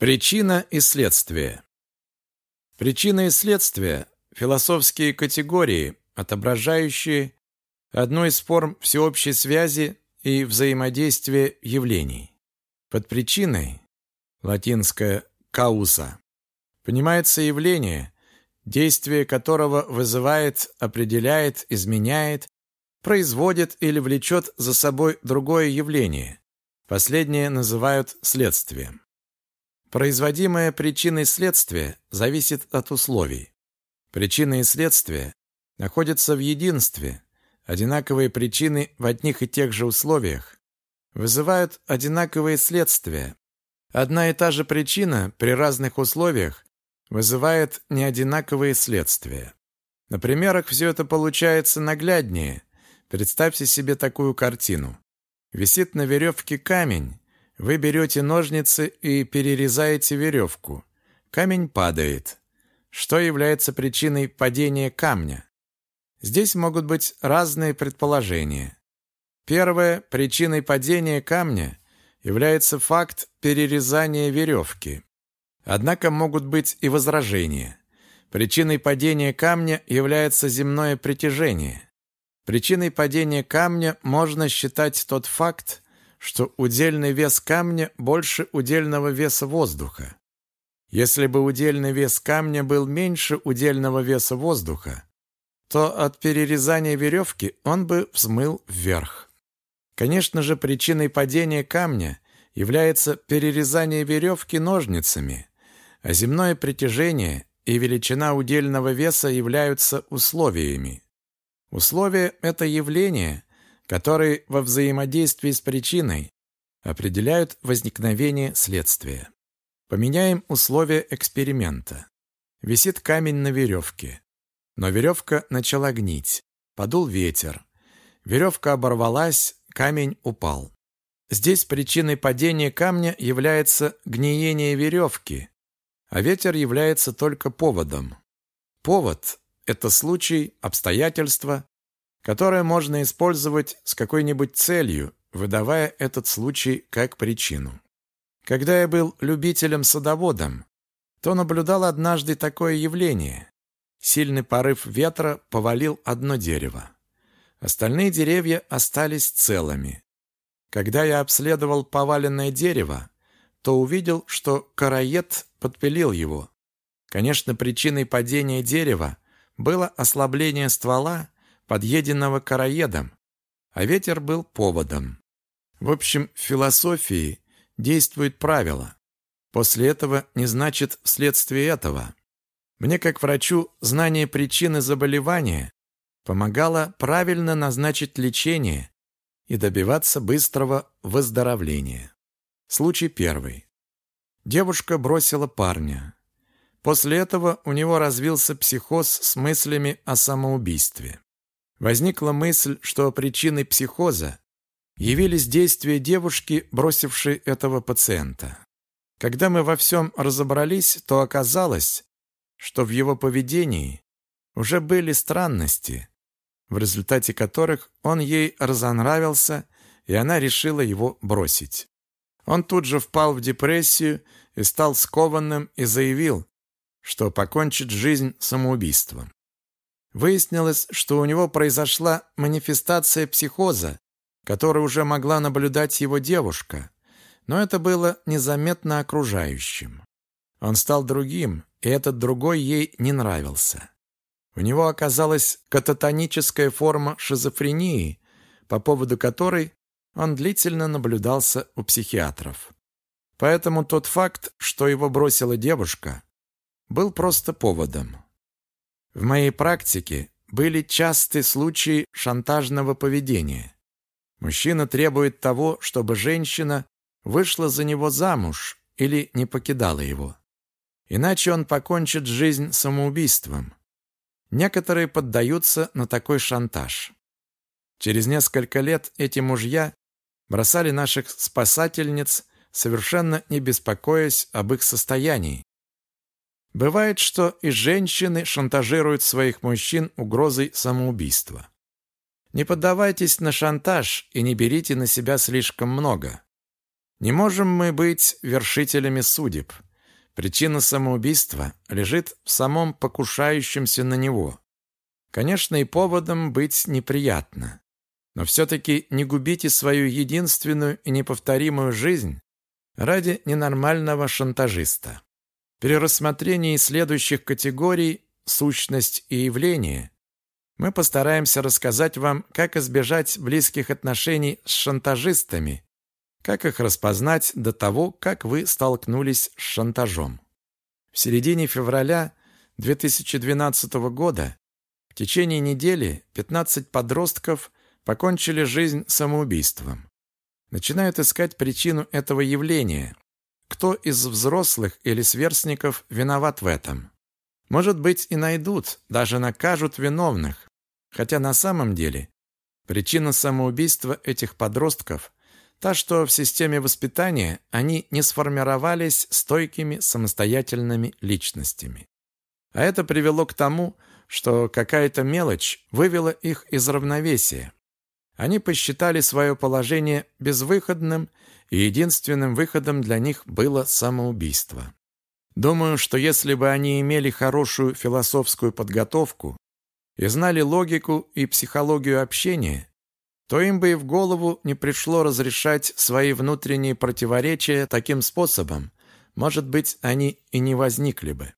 Причина и следствие. Причина и следствие – философские категории, отображающие одну из форм всеобщей связи и взаимодействия явлений. Под причиной, латинское «кауса», понимается явление, действие которого вызывает, определяет, изменяет, производит или влечет за собой другое явление. Последнее называют следствием. Производимое причиной следствия зависит от условий. Причины и следствия находятся в единстве. Одинаковые причины в одних и тех же условиях вызывают одинаковые следствия. Одна и та же причина при разных условиях вызывает неодинаковые следствия. На примерах все это получается нагляднее. Представьте себе такую картину. Висит на веревке камень, вы берете ножницы и перерезаете веревку. Камень падает. Что является причиной падения камня? Здесь могут быть разные предположения. Первое, причиной падения камня является факт перерезания веревки. Однако могут быть и возражения. Причиной падения камня является земное притяжение. Причиной падения камня можно считать тот факт, что удельный вес камня больше удельного веса воздуха. Если бы удельный вес камня был меньше удельного веса воздуха, то от перерезания веревки он бы взмыл вверх. Конечно же, причиной падения камня является перерезание веревки ножницами, а земное притяжение и величина удельного веса являются условиями. Условия – это явление, которые во взаимодействии с причиной определяют возникновение следствия. Поменяем условия эксперимента. Висит камень на веревке. Но веревка начала гнить. Подул ветер. Веревка оборвалась, камень упал. Здесь причиной падения камня является гниение веревки, а ветер является только поводом. Повод – это случай, обстоятельства, которое можно использовать с какой-нибудь целью, выдавая этот случай как причину. Когда я был любителем-садоводом, то наблюдал однажды такое явление. Сильный порыв ветра повалил одно дерево. Остальные деревья остались целыми. Когда я обследовал поваленное дерево, то увидел, что короед подпилил его. Конечно, причиной падения дерева было ослабление ствола подъеденного короедом, а ветер был поводом. В общем, в философии действует правило. После этого не значит вследствие этого. Мне, как врачу, знание причины заболевания помогало правильно назначить лечение и добиваться быстрого выздоровления. Случай первый. Девушка бросила парня. После этого у него развился психоз с мыслями о самоубийстве. Возникла мысль, что причиной психоза явились действия девушки, бросившей этого пациента. Когда мы во всем разобрались, то оказалось, что в его поведении уже были странности, в результате которых он ей разонравился, и она решила его бросить. Он тут же впал в депрессию и стал скованным и заявил, что покончит жизнь самоубийством. Выяснилось, что у него произошла манифестация психоза, которую уже могла наблюдать его девушка, но это было незаметно окружающим. Он стал другим, и этот другой ей не нравился. У него оказалась кататоническая форма шизофрении, по поводу которой он длительно наблюдался у психиатров. Поэтому тот факт, что его бросила девушка, был просто поводом. В моей практике были частые случаи шантажного поведения. Мужчина требует того, чтобы женщина вышла за него замуж или не покидала его. Иначе он покончит жизнь самоубийством. Некоторые поддаются на такой шантаж. Через несколько лет эти мужья бросали наших спасательниц, совершенно не беспокоясь об их состоянии, Бывает, что и женщины шантажируют своих мужчин угрозой самоубийства. Не поддавайтесь на шантаж и не берите на себя слишком много. Не можем мы быть вершителями судеб. Причина самоубийства лежит в самом покушающемся на него. Конечно, и поводом быть неприятно. Но все-таки не губите свою единственную и неповторимую жизнь ради ненормального шантажиста. При рассмотрении следующих категорий «сущность» и «явление» мы постараемся рассказать вам, как избежать близких отношений с шантажистами, как их распознать до того, как вы столкнулись с шантажом. В середине февраля 2012 года в течение недели 15 подростков покончили жизнь самоубийством. Начинают искать причину этого явления. Кто из взрослых или сверстников виноват в этом? Может быть, и найдут, даже накажут виновных. Хотя на самом деле причина самоубийства этих подростков та, что в системе воспитания они не сформировались стойкими самостоятельными личностями. А это привело к тому, что какая-то мелочь вывела их из равновесия. Они посчитали свое положение безвыходным, и единственным выходом для них было самоубийство. Думаю, что если бы они имели хорошую философскую подготовку и знали логику и психологию общения, то им бы и в голову не пришло разрешать свои внутренние противоречия таким способом. Может быть, они и не возникли бы.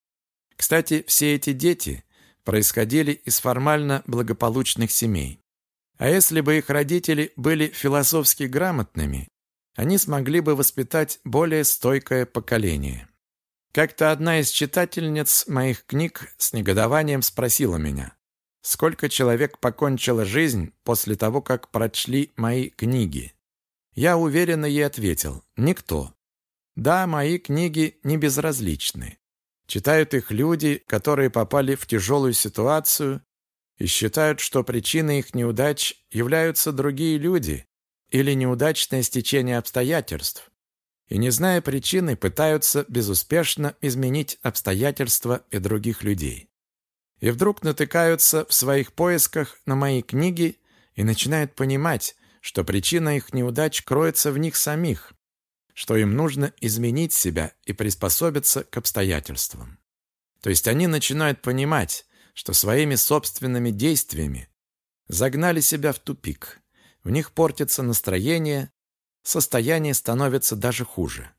Кстати, все эти дети происходили из формально благополучных семей. А если бы их родители были философски грамотными, они смогли бы воспитать более стойкое поколение. Как-то одна из читательниц моих книг с негодованием спросила меня, сколько человек покончило жизнь после того, как прочли мои книги. Я уверенно ей ответил, никто. Да, мои книги не безразличны. Читают их люди, которые попали в тяжелую ситуацию и считают, что причиной их неудач являются другие люди или неудачное стечение обстоятельств. И не зная причины, пытаются безуспешно изменить обстоятельства и других людей. И вдруг натыкаются в своих поисках на мои книги и начинают понимать, что причина их неудач кроется в них самих, что им нужно изменить себя и приспособиться к обстоятельствам. То есть они начинают понимать, что своими собственными действиями загнали себя в тупик. В них портится настроение, состояние становится даже хуже.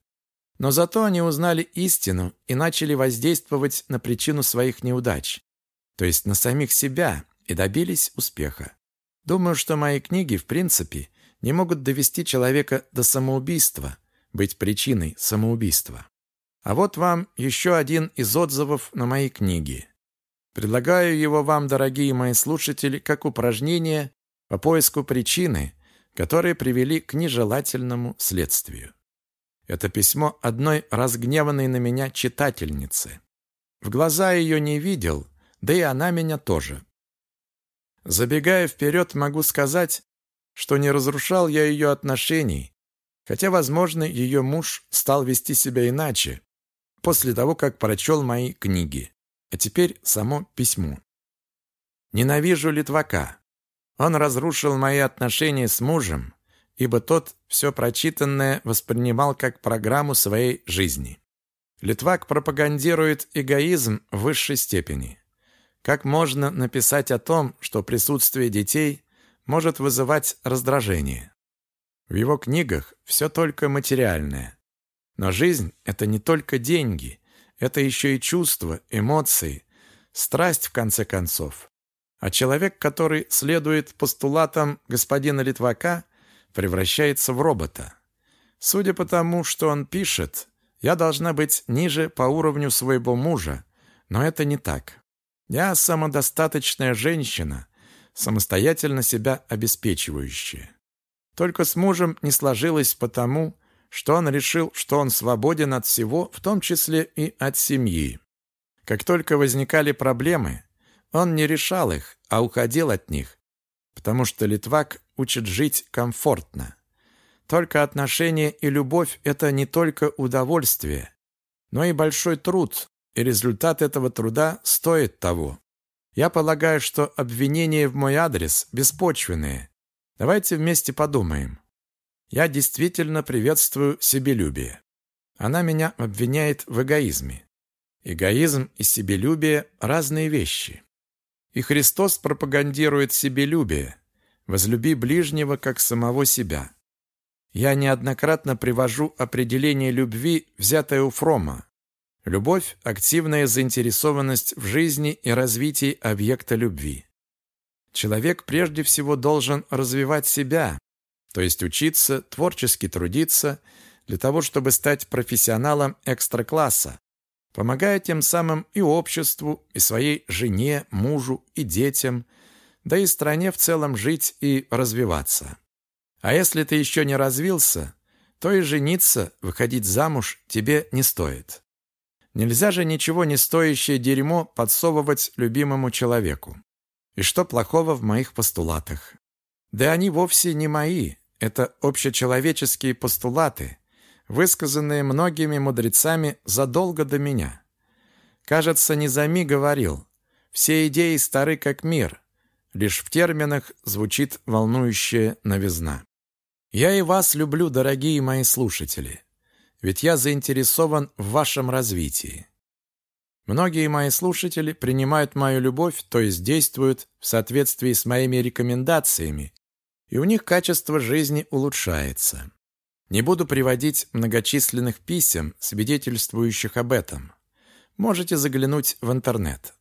Но зато они узнали истину и начали воздействовать на причину своих неудач, то есть на самих себя, и добились успеха. Думаю, что мои книги, в принципе, не могут довести человека до самоубийства, быть причиной самоубийства. А вот вам еще один из отзывов на мои книги. Предлагаю его вам, дорогие мои слушатели, как упражнение по поиску причины, которые привели к нежелательному следствию. Это письмо одной разгневанной на меня читательницы. В глаза ее не видел, да и она меня тоже. Забегая вперед, могу сказать, что не разрушал я ее отношений, хотя, возможно, ее муж стал вести себя иначе после того, как прочел мои книги. А теперь само письмо. Ненавижу Литвака. Он разрушил мои отношения с мужем, ибо тот все прочитанное воспринимал как программу своей жизни. Литвак пропагандирует эгоизм в высшей степени. Как можно написать о том, что присутствие детей может вызывать раздражение? В его книгах все только материальное. Но жизнь – это не только деньги, это еще и чувства, эмоции, страсть, в конце концов. А человек, который следует постулатам господина Литвака, превращается в робота. Судя по тому, что он пишет, я должна быть ниже по уровню своего мужа, но это не так. Я самодостаточная женщина, самостоятельно себя обеспечивающая. Только с мужем не сложилось потому, что он решил, что он свободен от всего, в том числе и от семьи. Как только возникали проблемы, он не решал их, а уходил от них, потому что Литвак учит жить комфортно. Только отношения и любовь – это не только удовольствие, но и большой труд, и результат этого труда стоит того. Я полагаю, что обвинения в мой адрес беспочвенные. Давайте вместе подумаем. Я действительно приветствую себелюбие. Она меня обвиняет в эгоизме. Эгоизм и себелюбие – разные вещи. И Христос пропагандирует себелюбие. Возлюби ближнего, как самого себя. Я неоднократно привожу определение любви, взятое у Фрома. Любовь – активная заинтересованность в жизни и развитии объекта любви. Человек прежде всего должен развивать себя, то есть учиться, творчески трудиться, для того, чтобы стать профессионалом экстракласса, помогая тем самым и обществу, и своей жене, мужу, и детям, да и стране в целом жить и развиваться. А если ты еще не развился, то и жениться, выходить замуж тебе не стоит. Нельзя же ничего не стоящее дерьмо подсовывать любимому человеку. И что плохого в моих постулатах? Да они вовсе не мои. Это общечеловеческие постулаты, высказанные многими мудрецами задолго до меня. Кажется, Низами говорил, все идеи стары как мир, лишь в терминах звучит волнующая новизна. Я и вас люблю, дорогие мои слушатели ведь я заинтересован в вашем развитии. Многие мои слушатели принимают мою любовь, то есть действуют в соответствии с моими рекомендациями, и у них качество жизни улучшается. Не буду приводить многочисленных писем, свидетельствующих об этом. Можете заглянуть в интернет.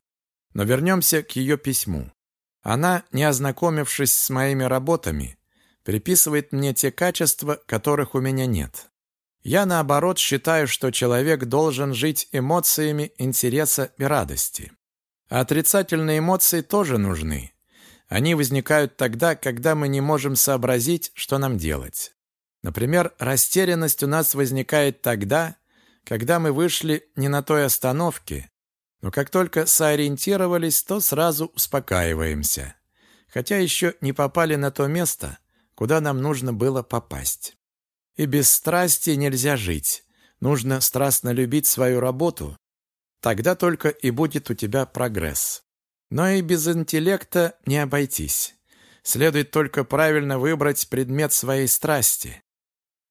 Но вернемся к ее письму. Она, не ознакомившись с моими работами, приписывает мне те качества, которых у меня нет. Я, наоборот, считаю, что человек должен жить эмоциями интереса и радости. А отрицательные эмоции тоже нужны. Они возникают тогда, когда мы не можем сообразить, что нам делать. Например, растерянность у нас возникает тогда, когда мы вышли не на той остановке, но как только сориентировались, то сразу успокаиваемся, хотя еще не попали на то место, куда нам нужно было попасть. И без страсти нельзя жить. Нужно страстно любить свою работу. Тогда только и будет у тебя прогресс. Но и без интеллекта не обойтись. Следует только правильно выбрать предмет своей страсти.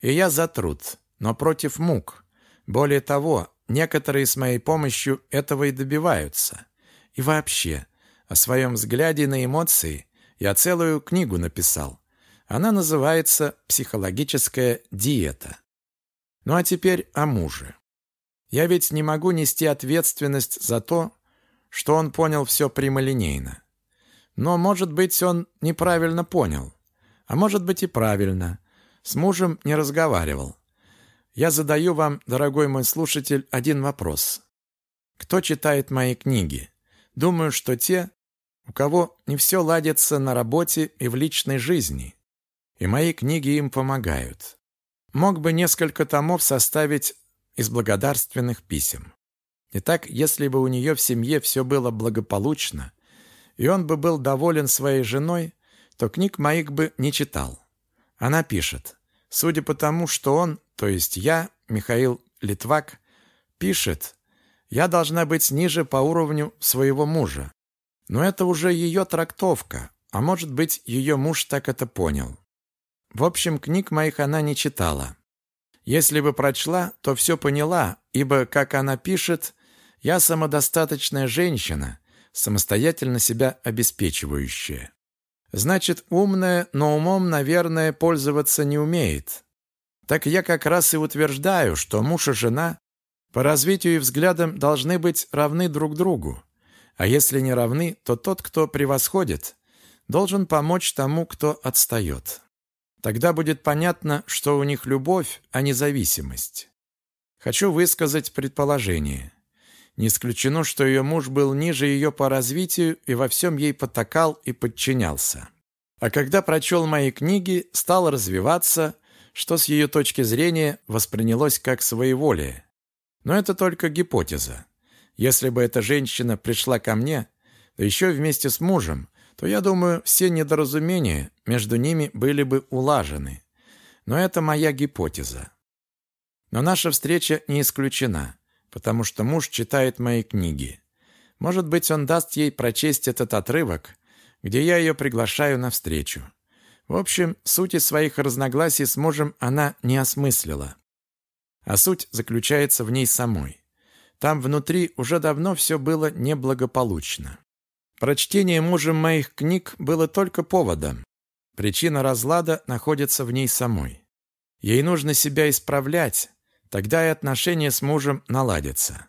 И я за труд, но против мук. Более того, некоторые с моей помощью этого и добиваются. И вообще, о своем взгляде на эмоции я целую книгу написал. Она называется «Психологическая диета». Ну а теперь о муже. Я ведь не могу нести ответственность за то, что он понял все прямолинейно. Но, может быть, он неправильно понял. А может быть и правильно. С мужем не разговаривал. Я задаю вам, дорогой мой слушатель, один вопрос. Кто читает мои книги? Думаю, что те, у кого не все ладится на работе и в личной жизни и мои книги им помогают. Мог бы несколько томов составить из благодарственных писем. Итак, если бы у нее в семье все было благополучно, и он бы был доволен своей женой, то книг моих бы не читал. Она пишет, судя по тому, что он, то есть я, Михаил Литвак, пишет, я должна быть ниже по уровню своего мужа. Но это уже ее трактовка, а может быть, ее муж так это понял. В общем, книг моих она не читала. Если бы прочла, то все поняла, ибо, как она пишет, я самодостаточная женщина, самостоятельно себя обеспечивающая. Значит, умная, но умом, наверное, пользоваться не умеет. Так я как раз и утверждаю, что муж и жена по развитию и взглядам должны быть равны друг другу. А если не равны, то тот, кто превосходит, должен помочь тому, кто отстает. Тогда будет понятно, что у них любовь, а не зависимость. Хочу высказать предположение. Не исключено, что ее муж был ниже ее по развитию и во всем ей потакал и подчинялся. А когда прочел мои книги, стал развиваться, что с ее точки зрения воспринялось как своеволие. Но это только гипотеза. Если бы эта женщина пришла ко мне, да еще вместе с мужем, то, я думаю, все недоразумения между ними были бы улажены. Но это моя гипотеза. Но наша встреча не исключена, потому что муж читает мои книги. Может быть, он даст ей прочесть этот отрывок, где я ее приглашаю на встречу. В общем, сути своих разногласий с мужем она не осмыслила. а суть заключается в ней самой. Там внутри уже давно все было неблагополучно. Прочтение мужем моих книг было только поводом. Причина разлада находится в ней самой. Ей нужно себя исправлять, тогда и отношения с мужем наладятся.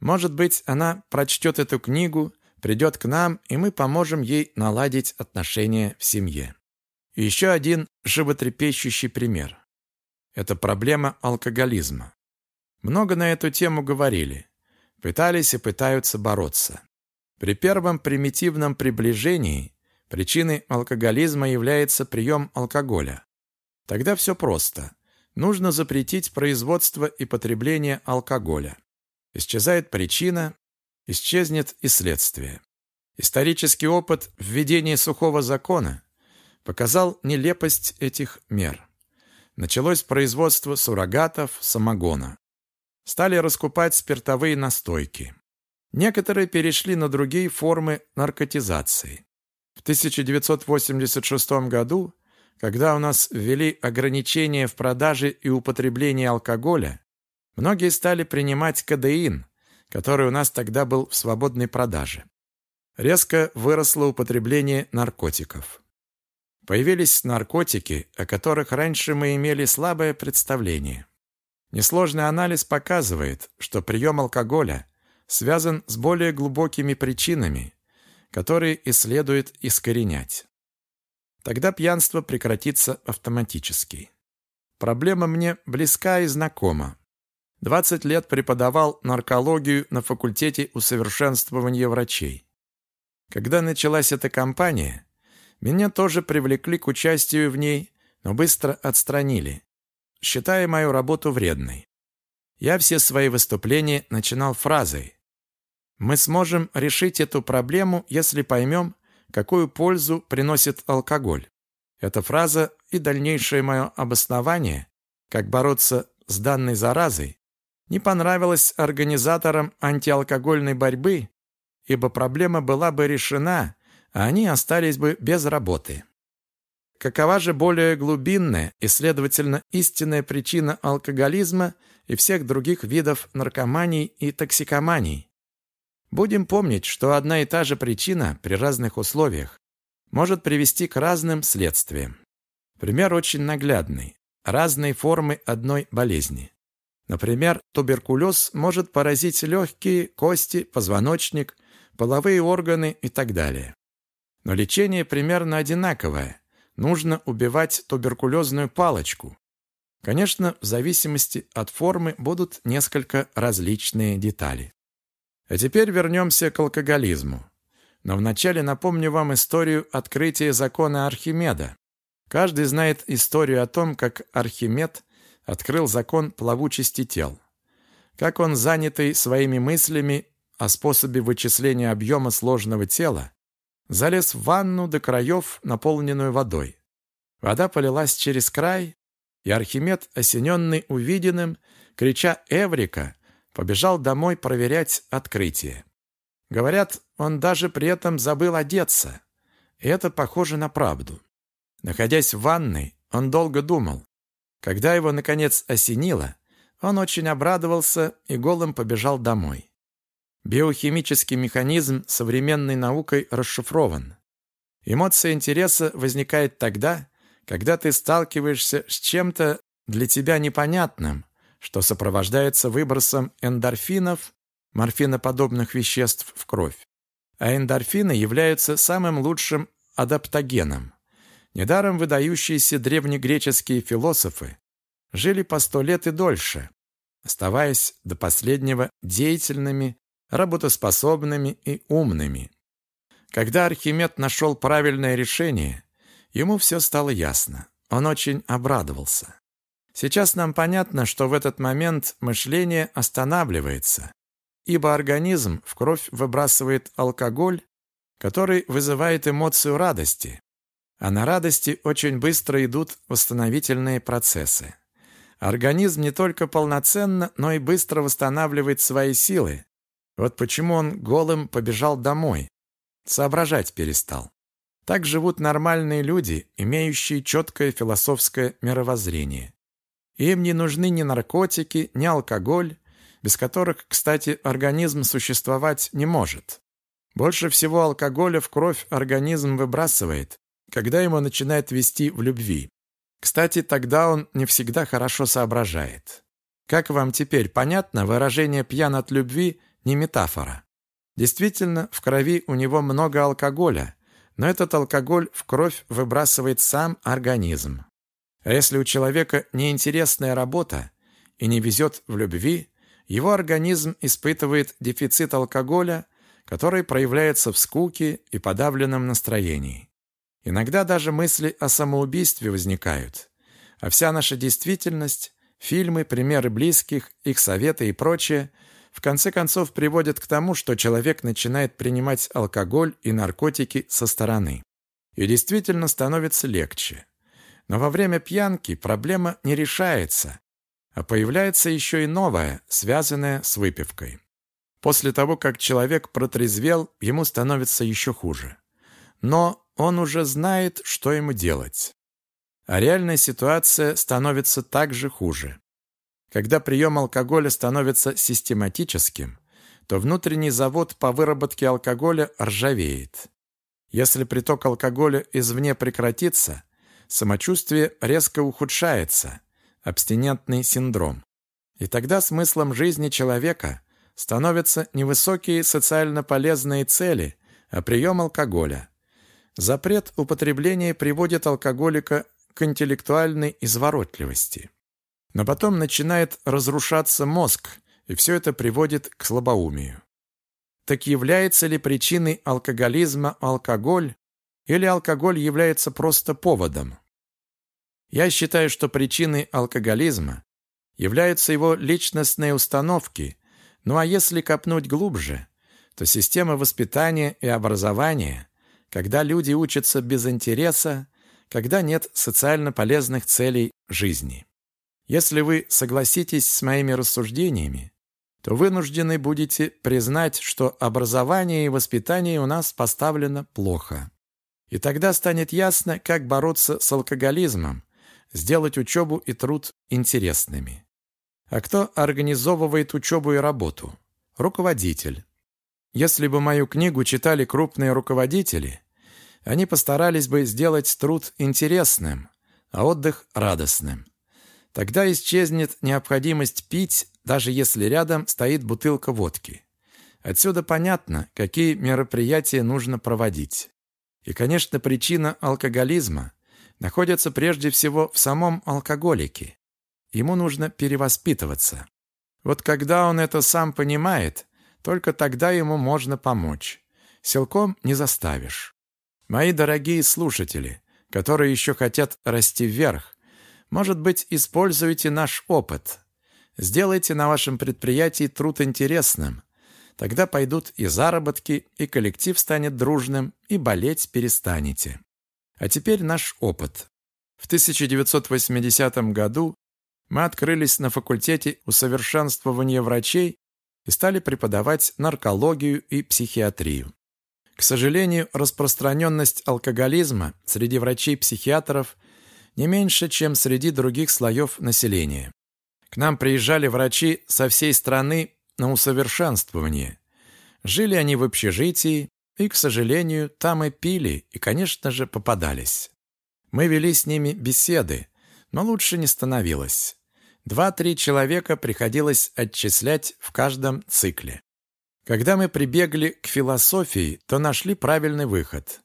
Может быть, она прочтет эту книгу, придет к нам, и мы поможем ей наладить отношения в семье. Еще один животрепещущий пример. Это проблема алкоголизма. Много на эту тему говорили. Пытались и пытаются бороться. При первом примитивном приближении причиной алкоголизма является прием алкоголя. Тогда все просто. Нужно запретить производство и потребление алкоголя. Исчезает причина, исчезнет и следствие. Исторический опыт введения сухого закона показал нелепость этих мер. Началось производство суррогатов самогона. Стали раскупать спиртовые настойки. Некоторые перешли на другие формы наркотизации. В 1986 году, когда у нас ввели ограничения в продаже и употреблении алкоголя, многие стали принимать кадеин, который у нас тогда был в свободной продаже. Резко выросло употребление наркотиков. Появились наркотики, о которых раньше мы имели слабое представление. Несложный анализ показывает, что прием алкоголя связан с более глубокими причинами, которые и следует искоренять. Тогда пьянство прекратится автоматически. Проблема мне близка и знакома. 20 лет преподавал наркологию на факультете усовершенствования врачей. Когда началась эта кампания, меня тоже привлекли к участию в ней, но быстро отстранили, считая мою работу вредной. Я все свои выступления начинал фразой «Мы сможем решить эту проблему, если поймем, какую пользу приносит алкоголь». Эта фраза и дальнейшее мое обоснование, как бороться с данной заразой, не понравилась организаторам антиалкогольной борьбы, ибо проблема была бы решена, а они остались бы без работы. Какова же более глубинная и, следовательно, истинная причина алкоголизма и всех других видов наркоманий и токсикоманий? Будем помнить, что одна и та же причина при разных условиях может привести к разным следствиям. Пример очень наглядный. Разные формы одной болезни. Например, туберкулез может поразить легкие, кости, позвоночник, половые органы и так далее. Но лечение примерно одинаковое. Нужно убивать туберкулезную палочку. Конечно, в зависимости от формы будут несколько различные детали. А теперь вернемся к алкоголизму. Но вначале напомню вам историю открытия закона Архимеда. Каждый знает историю о том, как Архимед открыл закон плавучести тел. Как он, занятый своими мыслями о способе вычисления объема сложного тела, залез в ванну до краев, наполненную водой. Вода полилась через край, и Архимед, осененный увиденным, крича «Эврика!», побежал домой проверять открытие. Говорят, он даже при этом забыл одеться. И это похоже на правду. Находясь в ванной, он долго думал, когда его, наконец, осенило, он очень обрадовался и голым побежал домой. Биохимический механизм современной наукой расшифрован. Эмоция интереса возникает тогда, когда ты сталкиваешься с чем-то для тебя непонятным, что сопровождается выбросом эндорфинов, морфиноподобных веществ в кровь. А эндорфины являются самым лучшим адаптогеном. Недаром выдающиеся древнегреческие философы жили по сто лет и дольше, оставаясь до последнего деятельными, работоспособными и умными. Когда Архимед нашел правильное решение, ему все стало ясно. Он очень обрадовался. Сейчас нам понятно, что в этот момент мышление останавливается, ибо организм в кровь выбрасывает алкоголь, который вызывает эмоцию радости, а на радости очень быстро идут восстановительные процессы. Организм не только полноценно, но и быстро восстанавливает свои силы. Вот почему он голым побежал домой. Соображать перестал. Так живут нормальные люди, имеющие четкое философское мировоззрение. Им не нужны ни наркотики, ни алкоголь, без которых, кстати, организм существовать не может. Больше всего алкоголя в кровь организм выбрасывает, когда ему начинает вести в любви. Кстати, тогда он не всегда хорошо соображает. Как вам теперь понятно, выражение «пьян от любви» не метафора. Действительно, в крови у него много алкоголя, но этот алкоголь в кровь выбрасывает сам организм. А если у человека неинтересная работа и не везет в любви, его организм испытывает дефицит алкоголя, который проявляется в скуке и подавленном настроении. Иногда даже мысли о самоубийстве возникают. А вся наша действительность, фильмы, примеры близких, их советы и прочее, в конце концов приводят к тому, что человек начинает принимать алкоголь и наркотики со стороны. И действительно становится легче. Но во время пьянки проблема не решается, а появляется еще и новое, связанное с выпивкой. После того, как человек протрезвел, ему становится еще хуже. Но он уже знает, что ему делать. А реальная ситуация становится также хуже. Когда прием алкоголя становится систематическим, то внутренний завод по выработке алкоголя ржавеет. Если приток алкоголя извне прекратится, самочувствие резко ухудшается – абстинентный синдром. И тогда смыслом жизни человека становятся невысокие социально полезные цели, а прием алкоголя. Запрет употребления приводит алкоголика к интеллектуальной изворотливости. Но потом начинает разрушаться мозг, и все это приводит к слабоумию. Так является ли причиной алкоголизма алкоголь, или алкоголь является просто поводом? Я считаю, что причиной алкоголизма являются его личностные установки, ну а если копнуть глубже, то система воспитания и образования, когда люди учатся без интереса, когда нет социально полезных целей жизни. Если вы согласитесь с моими рассуждениями, то вынуждены будете признать, что образование и воспитание у нас поставлено плохо. И тогда станет ясно, как бороться с алкоголизмом, сделать учебу и труд интересными. А кто организовывает учебу и работу? Руководитель. Если бы мою книгу читали крупные руководители, они постарались бы сделать труд интересным, а отдых радостным. Тогда исчезнет необходимость пить, даже если рядом стоит бутылка водки. Отсюда понятно, какие мероприятия нужно проводить. И, конечно, причина алкоголизма находятся прежде всего в самом алкоголике. Ему нужно перевоспитываться. Вот когда он это сам понимает, только тогда ему можно помочь. Силком не заставишь. Мои дорогие слушатели, которые еще хотят расти вверх, может быть, используйте наш опыт. Сделайте на вашем предприятии труд интересным. Тогда пойдут и заработки, и коллектив станет дружным, и болеть перестанете. А теперь наш опыт. В 1980 году мы открылись на факультете усовершенствования врачей и стали преподавать наркологию и психиатрию. К сожалению, распространенность алкоголизма среди врачей-психиатров не меньше, чем среди других слоев населения. К нам приезжали врачи со всей страны на усовершенствование. Жили они в общежитии, и, к сожалению, там и пили, и, конечно же, попадались. Мы вели с ними беседы, но лучше не становилось. Два-три человека приходилось отчислять в каждом цикле. Когда мы прибегли к философии, то нашли правильный выход.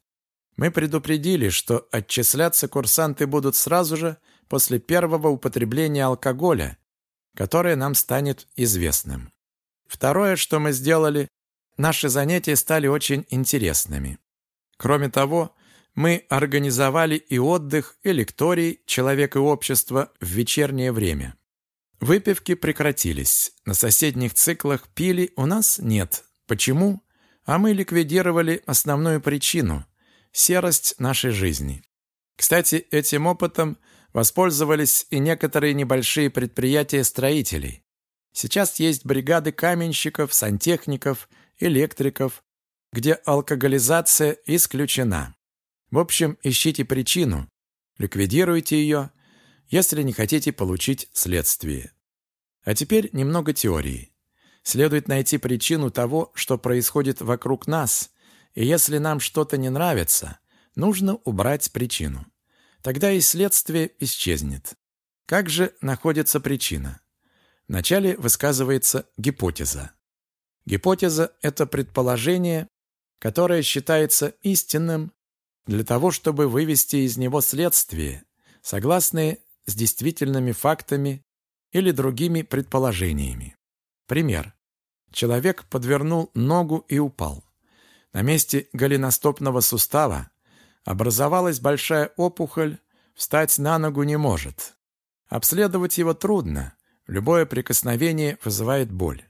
Мы предупредили, что отчисляться курсанты будут сразу же после первого употребления алкоголя, которое нам станет известным. Второе, что мы сделали, наши занятия стали очень интересными. Кроме того, мы организовали и отдых, и лекторий «Человек и общество» в вечернее время. Выпивки прекратились. На соседних циклах пили, у нас нет. Почему? А мы ликвидировали основную причину – серость нашей жизни. Кстати, этим опытом воспользовались и некоторые небольшие предприятия строителей. Сейчас есть бригады каменщиков, сантехников – электриков, где алкоголизация исключена. В общем, ищите причину, ликвидируйте ее, если не хотите получить следствие. А теперь немного теории. Следует найти причину того, что происходит вокруг нас, и если нам что-то не нравится, нужно убрать причину. Тогда и следствие исчезнет. Как же находится причина? Вначале высказывается гипотеза. Гипотеза – это предположение, которое считается истинным для того, чтобы вывести из него следствие, согласные с действительными фактами или другими предположениями. Пример. Человек подвернул ногу и упал. На месте голеностопного сустава образовалась большая опухоль, встать на ногу не может. Обследовать его трудно, любое прикосновение вызывает боль.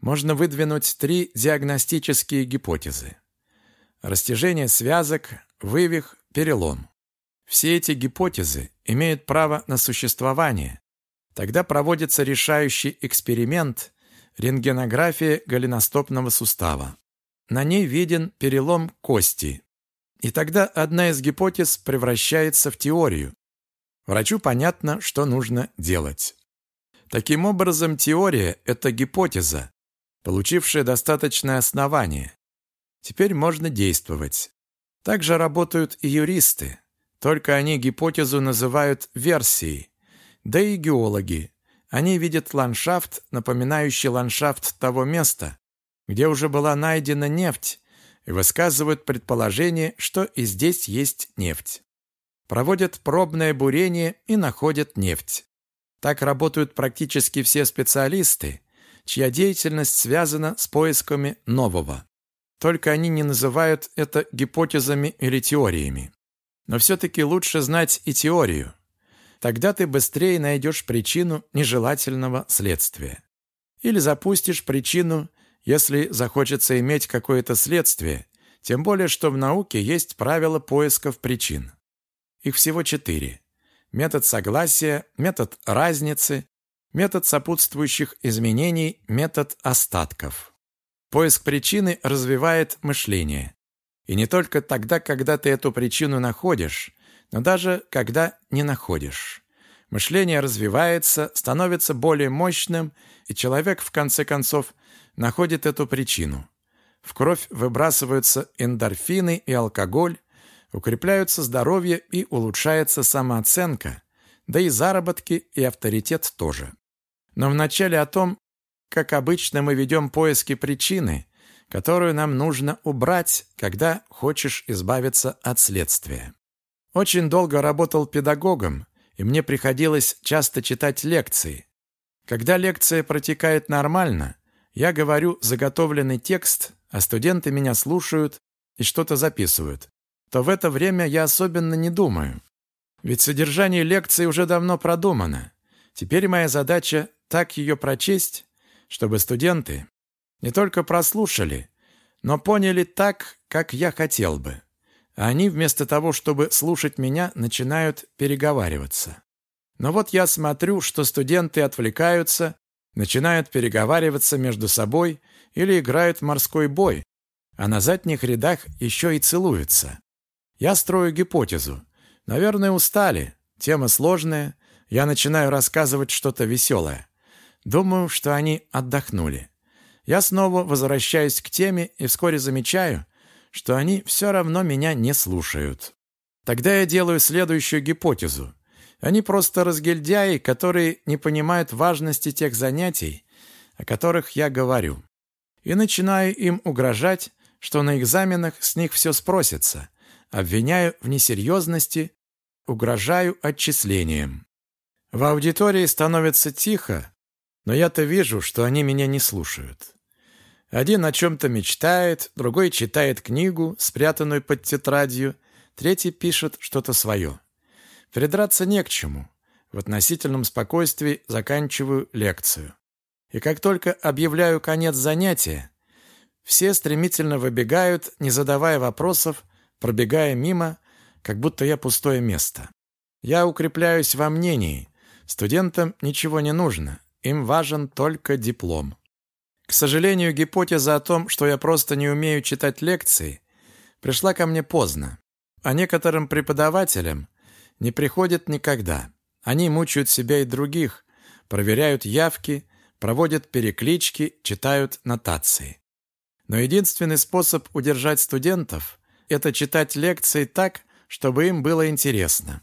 Можно выдвинуть три диагностические гипотезы. Растяжение связок, вывих, перелом. Все эти гипотезы имеют право на существование. Тогда проводится решающий эксперимент рентгенография голеностопного сустава. На ней виден перелом кости. И тогда одна из гипотез превращается в теорию. Врачу понятно, что нужно делать. Таким образом, теория – это гипотеза, получившая достаточное основание. Теперь можно действовать. Также работают и юристы. Только они гипотезу называют версией. Да и геологи. Они видят ландшафт, напоминающий ландшафт того места, где уже была найдена нефть, и высказывают предположение, что и здесь есть нефть. Проводят пробное бурение и находят нефть. Так работают практически все специалисты, чья деятельность связана с поисками нового. Только они не называют это гипотезами или теориями. Но все-таки лучше знать и теорию. Тогда ты быстрее найдешь причину нежелательного следствия. Или запустишь причину, если захочется иметь какое-то следствие, тем более, что в науке есть правила поисков причин. Их всего четыре. Метод согласия, метод разницы, метод сопутствующих изменений, метод остатков. Поиск причины развивает мышление. И не только тогда, когда ты эту причину находишь, но даже когда не находишь. Мышление развивается, становится более мощным, и человек, в конце концов, находит эту причину. В кровь выбрасываются эндорфины и алкоголь, укрепляются здоровье и улучшается самооценка, да и заработки и авторитет тоже. Но вначале о том, как обычно, мы ведем поиски причины, которую нам нужно убрать, когда хочешь избавиться от следствия. Очень долго работал педагогом, и мне приходилось часто читать лекции. Когда лекция протекает нормально, я говорю заготовленный текст, а студенты меня слушают и что-то записывают, то в это время я особенно не думаю. Ведь содержание лекции уже давно продумано. Теперь моя задача так ее прочесть, чтобы студенты не только прослушали, но поняли так, как я хотел бы. А они вместо того, чтобы слушать меня, начинают переговариваться. Но вот я смотрю, что студенты отвлекаются, начинают переговариваться между собой или играют в морской бой, а на задних рядах еще и целуются. Я строю гипотезу. Наверное, устали. Тема сложная. Я начинаю рассказывать что-то веселое. Думаю, что они отдохнули. Я снова возвращаюсь к теме и вскоре замечаю, что они все равно меня не слушают. Тогда я делаю следующую гипотезу. Они просто разгильдяи, которые не понимают важности тех занятий, о которых я говорю. И начинаю им угрожать, что на экзаменах с них все спросится. Обвиняю в несерьезности, угрожаю отчислением. В аудитории становится тихо, но я-то вижу, что они меня не слушают. Один о чем-то мечтает, другой читает книгу, спрятанную под тетрадью, третий пишет что-то свое. Придраться не к чему. В относительном спокойствии заканчиваю лекцию. И как только объявляю конец занятия, все стремительно выбегают, не задавая вопросов, пробегая мимо, как будто я пустое место. Я укрепляюсь во мнении. Студентам ничего не нужно. Им важен только диплом. К сожалению, гипотеза о том, что я просто не умею читать лекции, пришла ко мне поздно. А некоторым преподавателям не приходит никогда. Они мучают себя и других, проверяют явки, проводят переклички, читают нотации. Но единственный способ удержать студентов – это читать лекции так, чтобы им было интересно.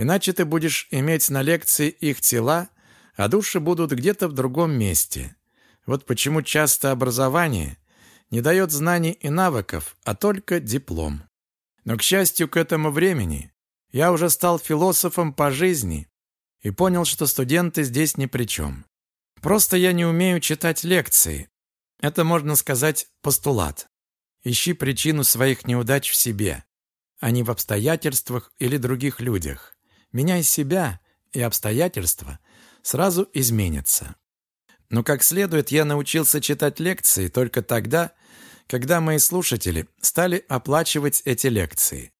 Иначе ты будешь иметь на лекции их тела, а души будут где-то в другом месте. Вот почему часто образование не дает знаний и навыков, а только диплом. Но, к счастью, к этому времени я уже стал философом по жизни и понял, что студенты здесь ни при чем. Просто я не умею читать лекции. Это, можно сказать, постулат. Ищи причину своих неудач в себе, а не в обстоятельствах или других людях. Меняй себя, и обстоятельства сразу изменятся. Но как следует я научился читать лекции только тогда, когда мои слушатели стали оплачивать эти лекции.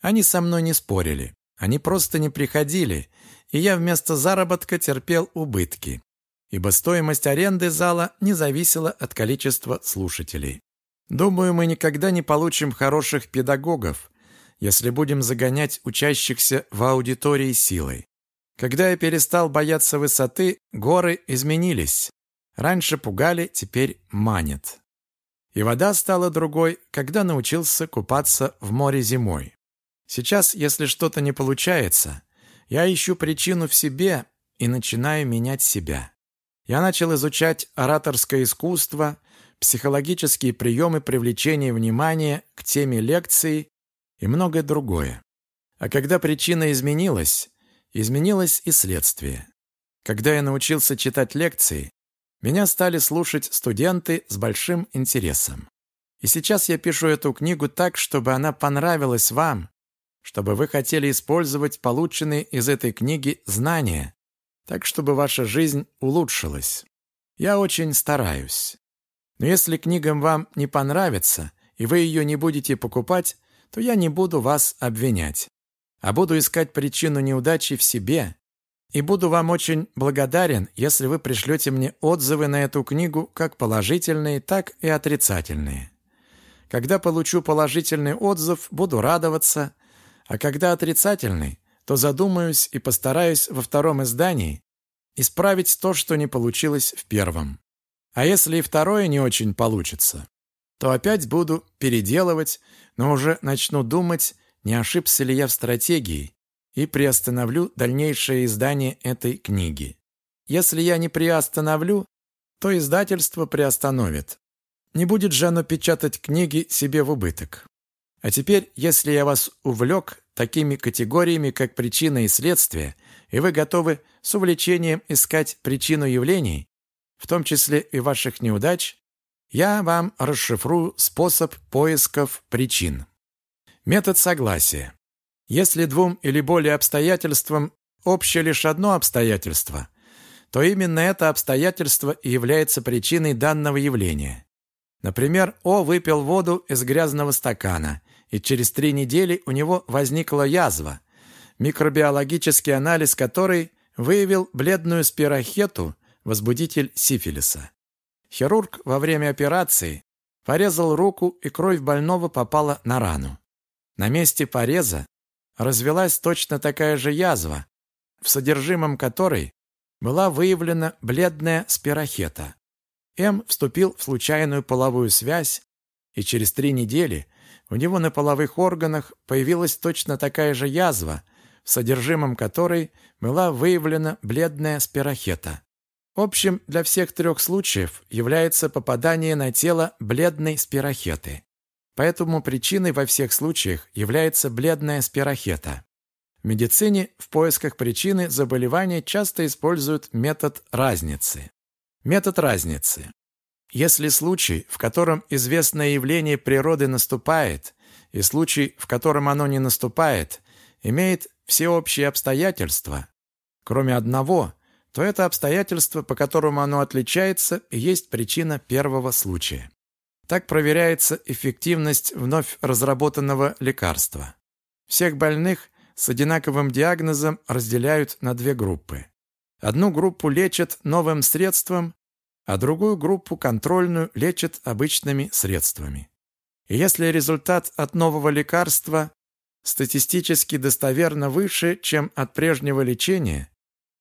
Они со мной не спорили, они просто не приходили, и я вместо заработка терпел убытки, ибо стоимость аренды зала не зависела от количества слушателей. Думаю, мы никогда не получим хороших педагогов, если будем загонять учащихся в аудитории силой. Когда я перестал бояться высоты, горы изменились. Раньше пугали, теперь манят. И вода стала другой, когда научился купаться в море зимой. Сейчас, если что-то не получается, я ищу причину в себе и начинаю менять себя. Я начал изучать ораторское искусство, психологические приемы привлечения внимания к теме лекции и многое другое. А когда причина изменилась, изменилось и следствие. Когда я научился читать лекции, меня стали слушать студенты с большим интересом. И сейчас я пишу эту книгу так, чтобы она понравилась вам, чтобы вы хотели использовать полученные из этой книги знания, так чтобы ваша жизнь улучшилась. Я очень стараюсь. Но если книгам вам не понравится, и вы ее не будете покупать, то я не буду вас обвинять, а буду искать причину неудачи в себе и буду вам очень благодарен, если вы пришлете мне отзывы на эту книгу как положительные, так и отрицательные. Когда получу положительный отзыв, буду радоваться, а когда отрицательный, то задумаюсь и постараюсь во втором издании исправить то, что не получилось в первом. А если и второе не очень получится, то опять буду переделывать, но уже начну думать, не ошибся ли я в стратегии, и приостановлю дальнейшее издание этой книги. Если я не приостановлю, то издательство приостановит. Не будет же оно печатать книги себе в убыток. А теперь, если я вас увлек такими категориями, как причина и следствие, и вы готовы с увлечением искать причину явлений, в том числе и ваших неудач, я вам расшифрую способ поисков причин. Метод согласия. Если двум или более обстоятельствам общее лишь одно обстоятельство, то именно это обстоятельство и является причиной данного явления. Например, О выпил воду из грязного стакана, и через три недели у него возникла язва, микробиологический анализ которой выявил бледную спирохету, возбудитель сифилиса. Хирург во время операции порезал руку, и кровь больного попала на рану. На месте пореза развелась точно такая же язва, в содержимом которой была выявлена бледная спирохета. М вступил в случайную половую связь, и через три недели у него на половых органах появилась точно такая же язва, в содержимом которой была выявлена бледная спирохета. Общим для всех трех случаев является попадание на тело бледной спирохеты. Поэтому причиной во всех случаях является бледная спирохета. В медицине в поисках причины заболевания часто используют метод разницы. Метод разницы. Если случай, в котором известное явление природы наступает, и случай, в котором оно не наступает, имеет всеобщие обстоятельства, кроме одного, то это обстоятельство, по которому оно отличается, и есть причина первого случая. Так проверяется эффективность вновь разработанного лекарства. Всех больных с одинаковым диагнозом разделяют на две группы. Одну группу лечат новым средством, а другую группу контрольную лечат обычными средствами. И если результат от нового лекарства статистически достоверно выше, чем от прежнего лечения,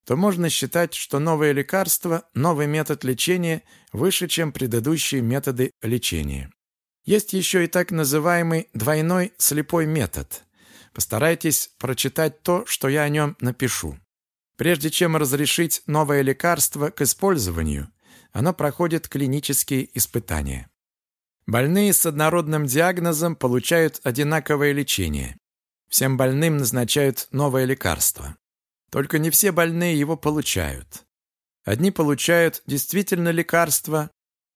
то можно считать, что новое лекарство, новый метод лечения выше, чем предыдущие методы лечения. Есть еще и так называемый двойной слепой метод. Постарайтесь прочитать то, что я о нем напишу. Прежде чем разрешить новое лекарство к использованию, оно проходит клинические испытания. Больные с однородным диагнозом получают одинаковое лечение. Всем больным назначают новое лекарство. Только не все больные его получают. Одни получают действительно лекарство,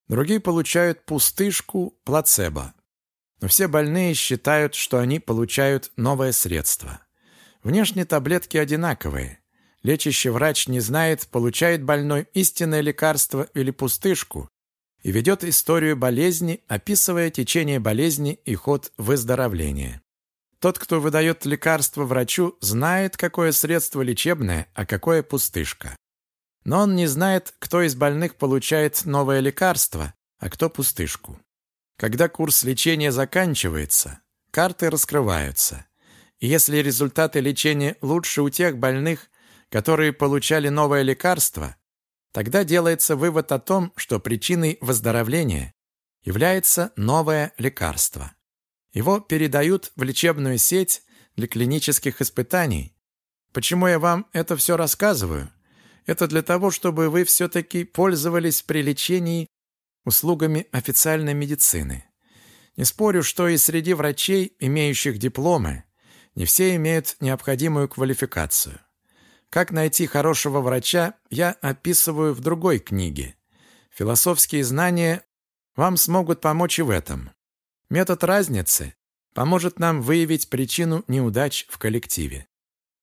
другие получают пустышку, плацебо. Но все больные считают, что они получают новое средство. Внешне таблетки одинаковые. Лечащий врач не знает, получает больной истинное лекарство или пустышку, и ведет историю болезни, описывая течение болезни и ход выздоровления. Тот, кто выдает лекарство врачу, знает, какое средство лечебное, а какое пустышка. Но он не знает, кто из больных получает новое лекарство, а кто пустышку. Когда курс лечения заканчивается, карты раскрываются. И если результаты лечения лучше у тех больных, которые получали новое лекарство, тогда делается вывод о том, что причиной выздоровления является новое лекарство. Его передают в лечебную сеть для клинических испытаний. Почему я вам это все рассказываю? Это для того, чтобы вы все-таки пользовались при лечении услугами официальной медицины. Не спорю, что и среди врачей, имеющих дипломы, не все имеют необходимую квалификацию. Как найти хорошего врача, я описываю в другой книге. Философские знания вам смогут помочь и в этом. Метод разницы поможет нам выявить причину неудач в коллективе.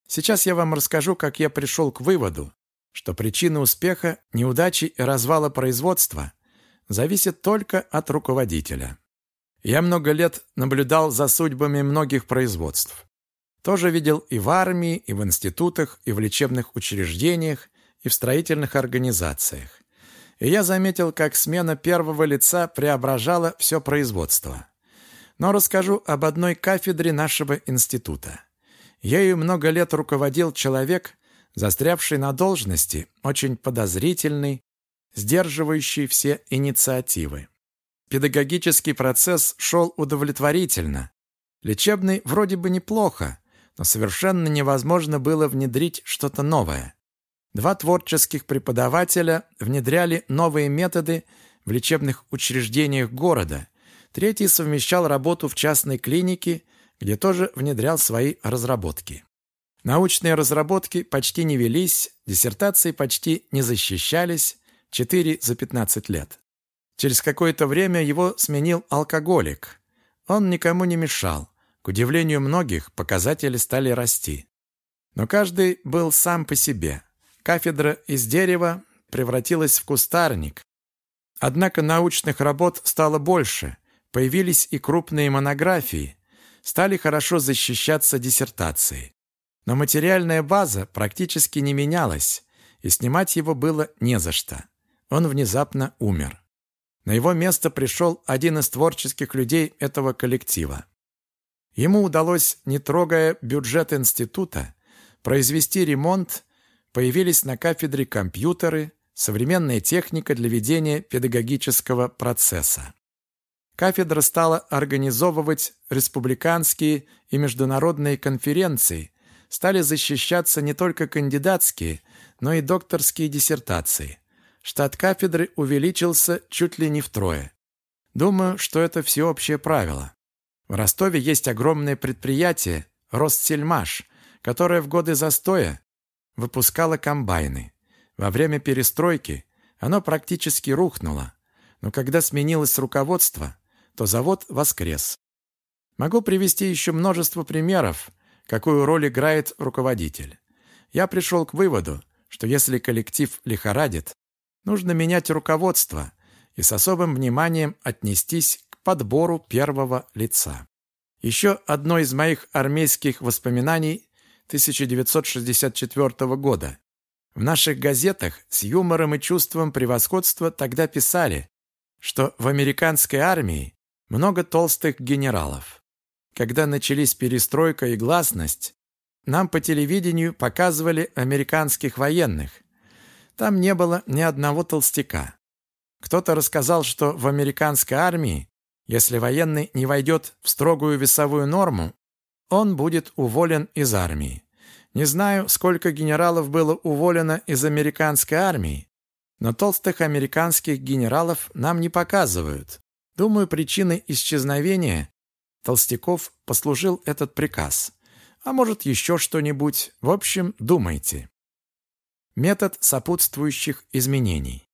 Сейчас я вам расскажу, как я пришел к выводу, что причина успеха, неудачи и развала производства зависит только от руководителя. Я много лет наблюдал за судьбами многих производств. Тоже видел и в армии, и в институтах, и в лечебных учреждениях, и в строительных организациях. И я заметил, как смена первого лица преображала все производство но расскажу об одной кафедре нашего института. Ею много лет руководил человек, застрявший на должности, очень подозрительный, сдерживающий все инициативы. Педагогический процесс шел удовлетворительно. Лечебный вроде бы неплохо, но совершенно невозможно было внедрить что-то новое. Два творческих преподавателя внедряли новые методы в лечебных учреждениях города Третий совмещал работу в частной клинике, где тоже внедрял свои разработки. Научные разработки почти не велись, диссертации почти не защищались, 4 за 15 лет. Через какое-то время его сменил алкоголик. Он никому не мешал. К удивлению многих, показатели стали расти. Но каждый был сам по себе. Кафедра из дерева превратилась в кустарник. Однако научных работ стало больше, Появились и крупные монографии, стали хорошо защищаться диссертации. Но материальная база практически не менялась, и снимать его было не за что. Он внезапно умер. На его место пришел один из творческих людей этого коллектива. Ему удалось, не трогая бюджет института, произвести ремонт, появились на кафедре компьютеры, современная техника для ведения педагогического процесса. Кафедра стала организовывать республиканские и международные конференции, стали защищаться не только кандидатские, но и докторские диссертации. Штат кафедры увеличился чуть ли не втрое. Думаю, что это всеобщее правило. В Ростове есть огромное предприятие «Ростсельмаш», которое в годы застоя выпускало комбайны. Во время перестройки оно практически рухнуло. Но когда сменилось руководство, то завод воскрес. Могу привести еще множество примеров, какую роль играет руководитель. Я пришел к выводу, что если коллектив лихорадит, нужно менять руководство и с особым вниманием отнестись к подбору первого лица. Еще одно из моих армейских воспоминаний 1964 года. В наших газетах с юмором и чувством превосходства тогда писали, что в американской армии много толстых генералов. Когда начались перестройка и гласность, нам по телевидению показывали американских военных. Там не было ни одного толстяка. Кто-то рассказал, что в американской армии, если военный не войдет в строгую весовую норму, он будет уволен из армии. Не знаю, сколько генералов было уволено из американской армии, но толстых американских генералов нам не показывают. Думаю, причиной исчезновения толстяков послужил этот приказ. А может, еще что-нибудь. В общем, думайте. Метод сопутствующих изменений.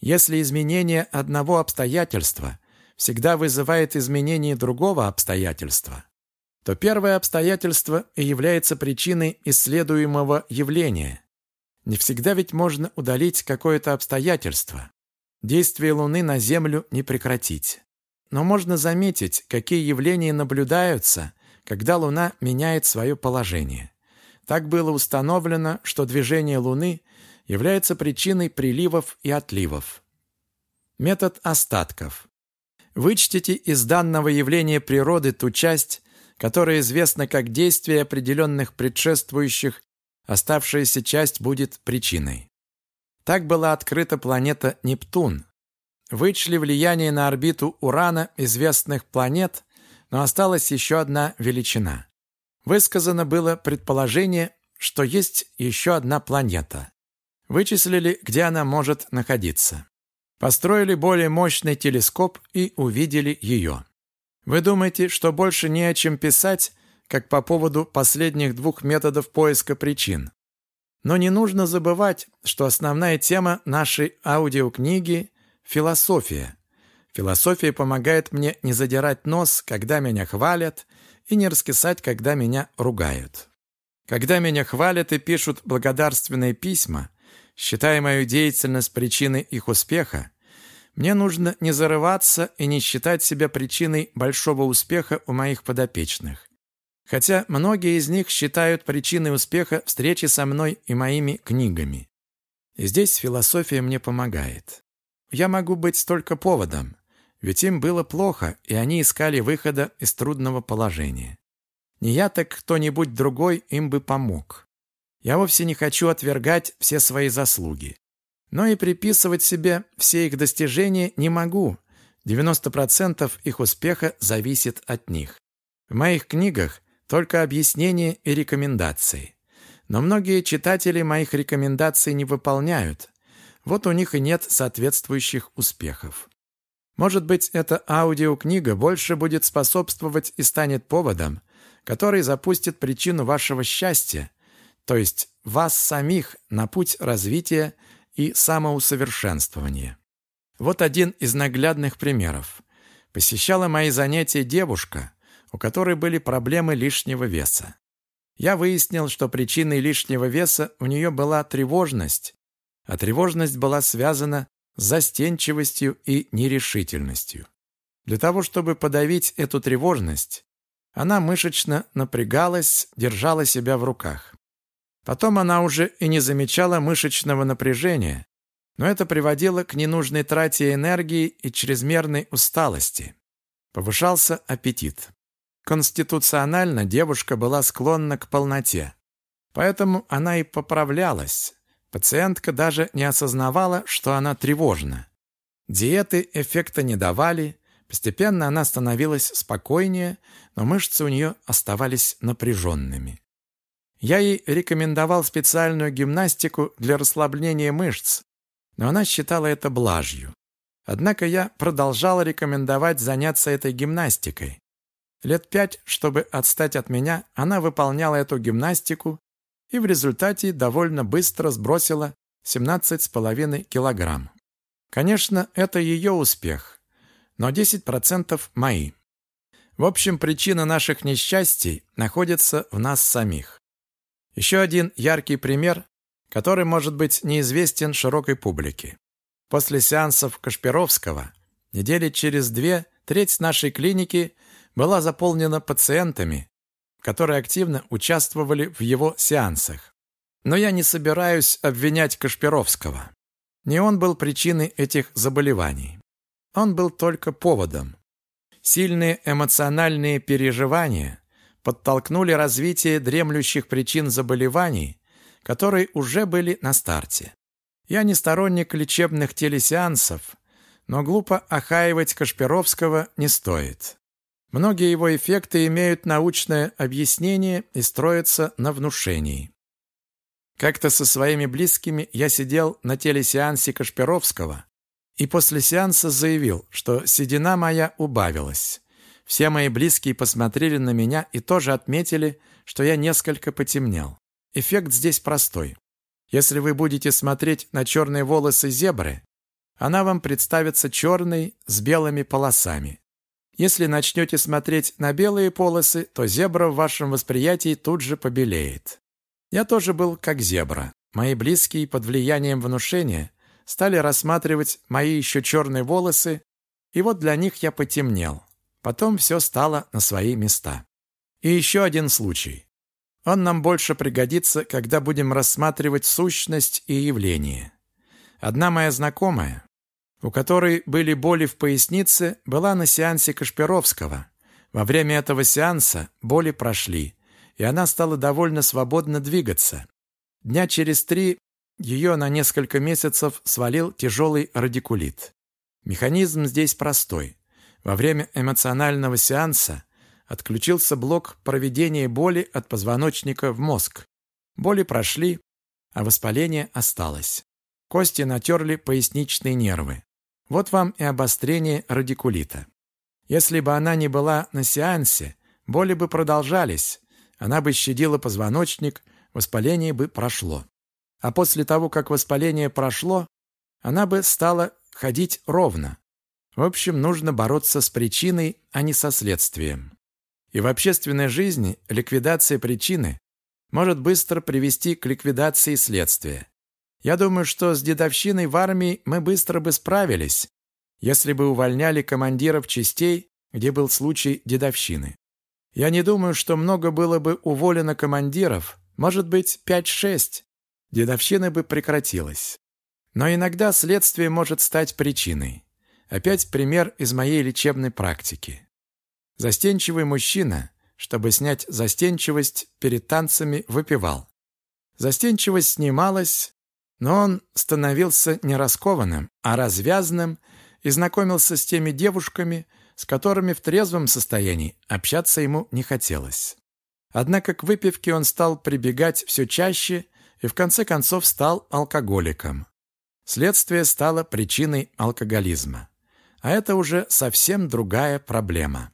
Если изменение одного обстоятельства всегда вызывает изменение другого обстоятельства, то первое обстоятельство и является причиной исследуемого явления. Не всегда ведь можно удалить какое-то обстоятельство. Действие Луны на Землю не прекратить. Но можно заметить, какие явления наблюдаются, когда Луна меняет свое положение. Так было установлено, что движение Луны является причиной приливов и отливов. Метод остатков. Вычтите из данного явления природы ту часть, которая известна как действие определенных предшествующих, оставшаяся часть будет причиной. Так была открыта планета Нептун. Вычли влияние на орбиту Урана известных планет, но осталась еще одна величина. Высказано было предположение, что есть еще одна планета. Вычислили, где она может находиться. Построили более мощный телескоп и увидели ее. Вы думаете, что больше не о чем писать, как по поводу последних двух методов поиска причин. Но не нужно забывать, что основная тема нашей аудиокниги – философия. Философия помогает мне не задирать нос, когда меня хвалят, и не раскисать, когда меня ругают. Когда меня хвалят и пишут благодарственные письма, считая мою деятельность причиной их успеха, мне нужно не зарываться и не считать себя причиной большого успеха у моих подопечных. Хотя многие из них считают причиной успеха встречи со мной и моими книгами. И здесь философия мне помогает. Я могу быть только поводом, ведь им было плохо, и они искали выхода из трудного положения. Не я, так кто-нибудь другой им бы помог. Я вовсе не хочу отвергать все свои заслуги. Но и приписывать себе все их достижения не могу. 90% их успеха зависит от них. В моих книгах только объяснения и рекомендации. Но многие читатели моих рекомендаций не выполняют. Вот у них и нет соответствующих успехов. Может быть, эта аудиокнига больше будет способствовать и станет поводом, который запустит причину вашего счастья, то есть вас самих на путь развития и самоусовершенствования. Вот один из наглядных примеров. Посещала мои занятия девушка, у которой были проблемы лишнего веса. Я выяснил, что причиной лишнего веса у нее была тревожность, а тревожность была связана с застенчивостью и нерешительностью. Для того, чтобы подавить эту тревожность, она мышечно напрягалась, держала себя в руках. Потом она уже и не замечала мышечного напряжения, но это приводило к ненужной трате энергии и чрезмерной усталости. Повышался аппетит. Конституционально девушка была склонна к полноте. Поэтому она и поправлялась. Пациентка даже не осознавала, что она тревожна. Диеты эффекта не давали, постепенно она становилась спокойнее, но мышцы у нее оставались напряженными. Я ей рекомендовал специальную гимнастику для расслабления мышц, но она считала это блажью. Однако я продолжал рекомендовать заняться этой гимнастикой. Лет пять, чтобы отстать от меня, она выполняла эту гимнастику и в результате довольно быстро сбросила 17,5 килограмм. Конечно, это ее успех, но 10% мои. В общем, причина наших несчастий находится в нас самих. Еще один яркий пример, который может быть неизвестен широкой публике. После сеансов Кашпировского недели через две треть нашей клиники была заполнена пациентами, которые активно участвовали в его сеансах. Но я не собираюсь обвинять Кашпировского. Не он был причиной этих заболеваний. Он был только поводом. Сильные эмоциональные переживания подтолкнули развитие дремлющих причин заболеваний, которые уже были на старте. Я не сторонник лечебных телесеансов, но глупо охаивать Кашпировского не стоит. Многие его эффекты имеют научное объяснение и строятся на внушении. Как-то со своими близкими я сидел на телесеансе Кашпировского и после сеанса заявил, что седина моя убавилась. Все мои близкие посмотрели на меня и тоже отметили, что я несколько потемнел. Эффект здесь простой. Если вы будете смотреть на черные волосы зебры, она вам представится черной с белыми полосами. Если начнете смотреть на белые полосы, то зебра в вашем восприятии тут же побелеет. Я тоже был как зебра. Мои близкие под влиянием внушения стали рассматривать мои еще черные волосы, и вот для них я потемнел. Потом все стало на свои места. И еще один случай. Он нам больше пригодится, когда будем рассматривать сущность и явление. Одна моя знакомая, у которой были боли в пояснице, была на сеансе Кашпировского. Во время этого сеанса боли прошли, и она стала довольно свободно двигаться. Дня через три ее на несколько месяцев свалил тяжелый радикулит. Механизм здесь простой. Во время эмоционального сеанса отключился блок проведения боли от позвоночника в мозг. Боли прошли, а воспаление осталось. Кости натерли поясничные нервы. Вот вам и обострение радикулита. Если бы она не была на сеансе, боли бы продолжались, она бы щадила позвоночник, воспаление бы прошло. А после того, как воспаление прошло, она бы стала ходить ровно. В общем, нужно бороться с причиной, а не со следствием. И в общественной жизни ликвидация причины может быстро привести к ликвидации следствия. Я думаю, что с дедовщиной в армии мы быстро бы справились, если бы увольняли командиров частей, где был случай дедовщины. Я не думаю, что много было бы уволено командиров, может быть, 5-6. Дедовщина бы прекратилась. Но иногда следствие может стать причиной. Опять пример из моей лечебной практики. Застенчивый мужчина, чтобы снять застенчивость, перед танцами выпивал. Застенчивость снималась, но он становился не раскованным, а развязным и знакомился с теми девушками, с которыми в трезвом состоянии общаться ему не хотелось. Однако к выпивке он стал прибегать все чаще и в конце концов стал алкоголиком. Следствие стало причиной алкоголизма. А это уже совсем другая проблема.